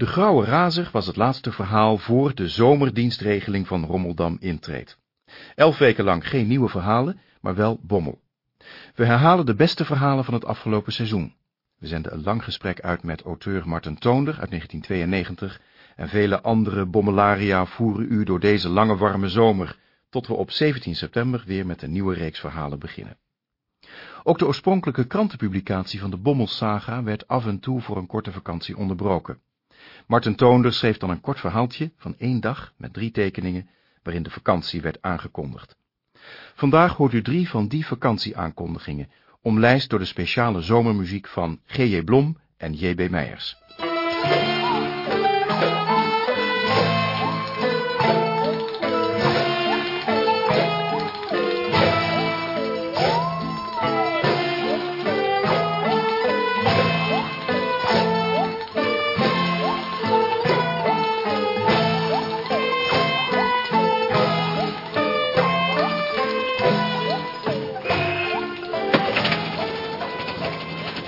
De Grauwe Razer was het laatste verhaal voor de zomerdienstregeling van Rommeldam intreedt. Elf weken lang geen nieuwe verhalen, maar wel Bommel. We herhalen de beste verhalen van het afgelopen seizoen. We zenden een lang gesprek uit met auteur Martin Toonder uit 1992 en vele andere bommelaria voeren u door deze lange warme zomer, tot we op 17 september weer met een nieuwe reeks verhalen beginnen. Ook de oorspronkelijke krantenpublicatie van de Bommelsaga werd af en toe voor een korte vakantie onderbroken. Martin Toonder schreef dan een kort verhaaltje van één dag met drie tekeningen, waarin de vakantie werd aangekondigd. Vandaag hoort u drie van die vakantieaankondigingen, omlijst door de speciale zomermuziek van G.J. Blom en J.B. Meijers.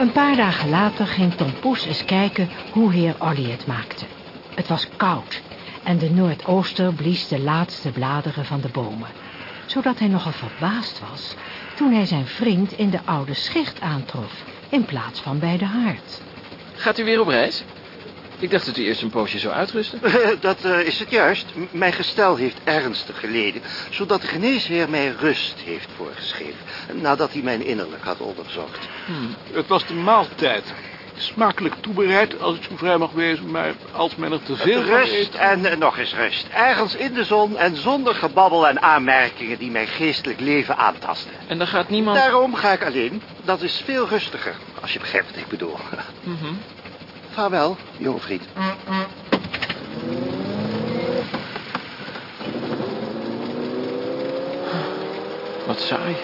Een paar dagen later ging Tom Poes eens kijken hoe heer Olly het maakte. Het was koud en de noordooster blies de laatste bladeren van de bomen. Zodat hij nogal verbaasd was toen hij zijn vriend in de oude schicht aantrof... in plaats van bij de haard. Gaat u weer op reis? Ik dacht dat u eerst een poosje zou uitrusten. Dat eh, is het juist. M- Mijn gestel heeft ernstig geleden, zodat de geneesheer mij rust heeft voorgeschreven, nadat hij mijn innerlijk had onderzocht. Het was de maaltijd. Smakelijk toebereid, als ik zo vrij mag wezen, maar als men er te veel van Rust eet... en eh, nog eens rust. Ergens in de zon en zonder gebabbel en aanmerkingen die mijn geestelijk leven aantasten. En dan gaat niemand... Daarom ga ik alleen. Dat is veel rustiger, als je begrijpt wat ik bedoel. Mhm. Vaarwel, jonge vriend. Wat saai.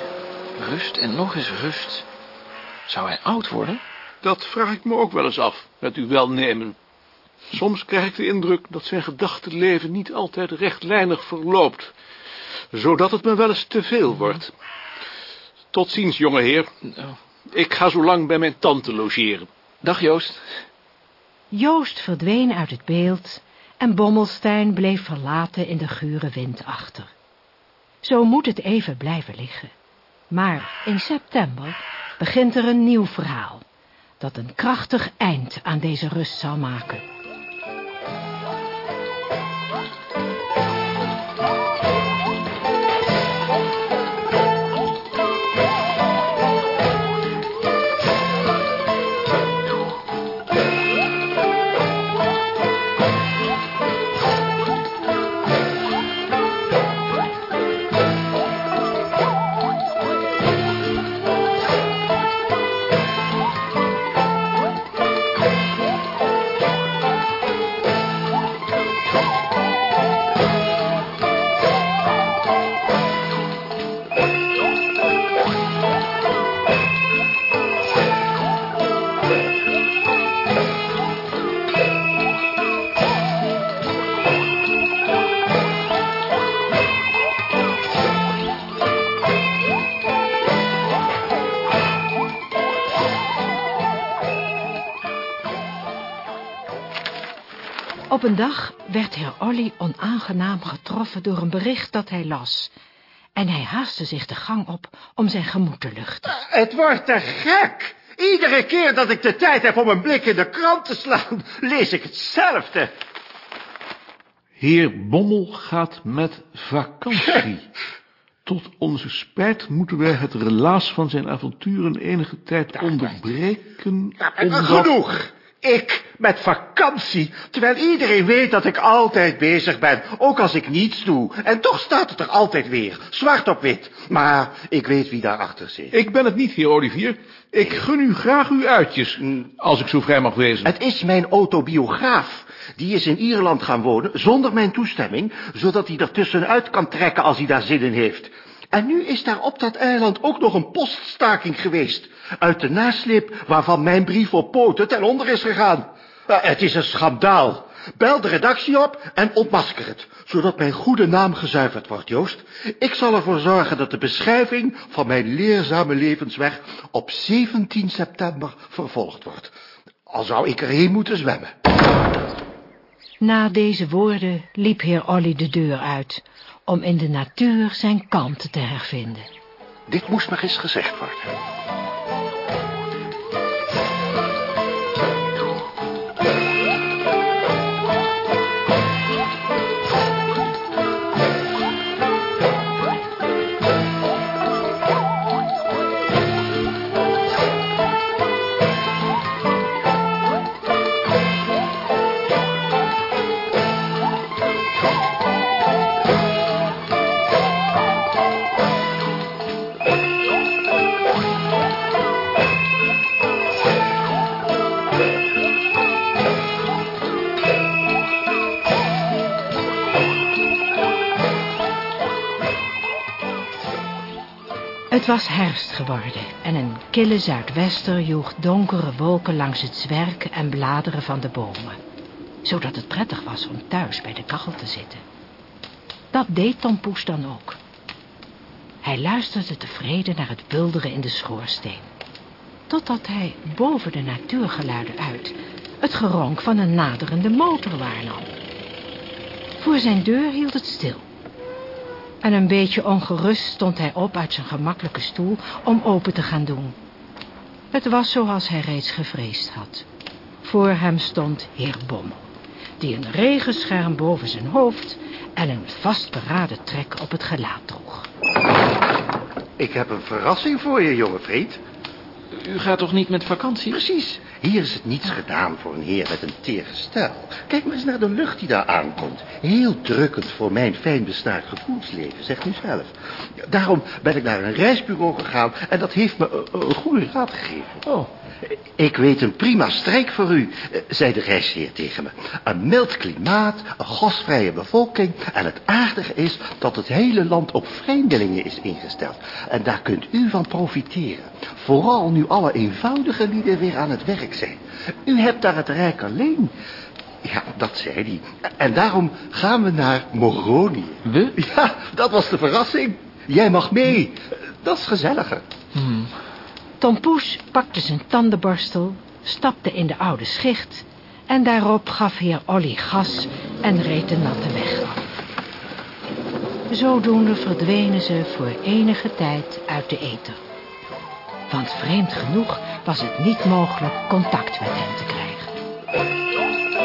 Rust en nog eens rust. Zou hij oud worden? Dat vraag ik me ook wel eens af, met uw welnemen. Soms krijg ik de indruk dat zijn gedachtenleven niet altijd rechtlijnig verloopt, zodat het me wel eens te veel wordt. Tot ziens, jonge heer. Oh. Ik ga zo lang bij mijn tante logeren. Dag Joost. Joost verdween uit het beeld en Bommelstein bleef verlaten in de gure wind achter. Zo moet het even blijven liggen. Maar in september begint er een nieuw verhaal, dat een krachtig eind aan deze rust zal maken. Op een dag werd heer Olly onaangenaam getroffen door een bericht dat hij las. En hij haastte zich de gang op om zijn gemoed te luchten. Het wordt te gek. Iedere keer dat ik de tijd heb om een blik in de krant te slaan, lees ik hetzelfde. Heer Bommel gaat met vakantie. Tot onze spijt moeten wij het relaas van zijn avonturen enige tijd onderbreken. Omdat- Genoeg. Ik met vakantie, terwijl iedereen weet dat ik altijd bezig ben, ook als ik niets doe. En toch staat het er altijd weer, zwart op wit. Maar ik weet wie daarachter zit. Ik ben het niet, heer Olivier. Ik gun u graag uw uitjes, als ik zo vrij mag wezen. Het is mijn autobiograaf. Die is in Ierland gaan wonen, zonder mijn toestemming, zodat hij er tussenuit kan trekken als hij daar zin in heeft. En nu is daar op dat eiland ook nog een poststaking geweest. Uit de nasleep waarvan mijn brief op poten ten onder is gegaan. Het is een schandaal. Bel de redactie op en ontmasker het, zodat mijn goede naam gezuiverd wordt, Joost. Ik zal ervoor zorgen dat de beschrijving van mijn leerzame levensweg op 17 september vervolgd wordt. Al zou ik erheen moeten zwemmen. Na deze woorden liep heer Olly de deur uit, om in de natuur zijn kalmte te hervinden. Dit moest maar eens gezegd worden. Was herfst geworden en een kille zuidwester joeg donkere wolken langs het zwerken en bladeren van de bomen, zodat het prettig was om thuis bij de kachel te zitten. Dat deed Tom Poes dan ook. Hij luisterde tevreden naar het bulderen in de schoorsteen, totdat hij boven de natuurgeluiden uit het geronk van een naderende motor waarnam. Voor zijn deur hield het stil. En een beetje ongerust stond hij op uit zijn gemakkelijke stoel om open te gaan doen. Het was zoals hij reeds gevreesd had. Voor hem stond heer Bommel, die een regenscherm boven zijn hoofd en een vastberaden trek op het gelaat droeg. Ik heb een verrassing voor je, jonge vriend. U gaat toch niet met vakantie? Precies. Hier is het niets gedaan voor een heer met een teer gestel. Kijk maar eens naar de lucht die daar aankomt. Heel drukkend voor mijn fijn besnaard gevoelsleven, zeg nu zelf. Daarom ben ik naar een reisbureau gegaan en dat heeft me een, een goede raad gegeven. Oh, Ik weet een prima strijk voor u, zei de reisheer tegen me. Een mild klimaat, een gastvrije bevolking... en het aardige is dat het hele land op vreemdelingen is ingesteld. En daar kunt u van profiteren. Vooral nu alle eenvoudige lieden weer aan het werk zijn. U hebt daar het rijk alleen. Ja, dat zei hij. En daarom gaan we naar Moronië. we? Ja, dat was de verrassing. Jij mag mee. Dat is gezelliger. Tom Poes pakte zijn tandenborstel, stapte in de oude schicht... en daarop gaf heer Olly gas en reed de natte weg af. Zodoende verdwenen ze voor enige tijd uit de ether. Want vreemd genoeg was het niet mogelijk contact met hem te krijgen.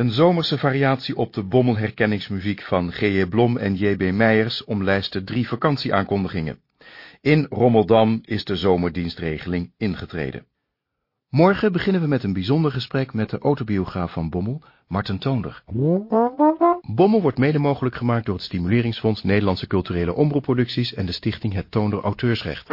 Een zomerse variatie op de bommelherkenningsmuziek van G.J. Blom en J.B. Meijers omlijstte drie vakantieaankondigingen. In Rommeldam is de zomerdienstregeling ingetreden. Morgen beginnen we met een bijzonder gesprek met de autobiograaf van Bommel, Marten Toonder. Bommel wordt mede mogelijk gemaakt door het Stimuleringsfonds Nederlandse Culturele Omroepproducties en de stichting Het Toonder Auteursrecht.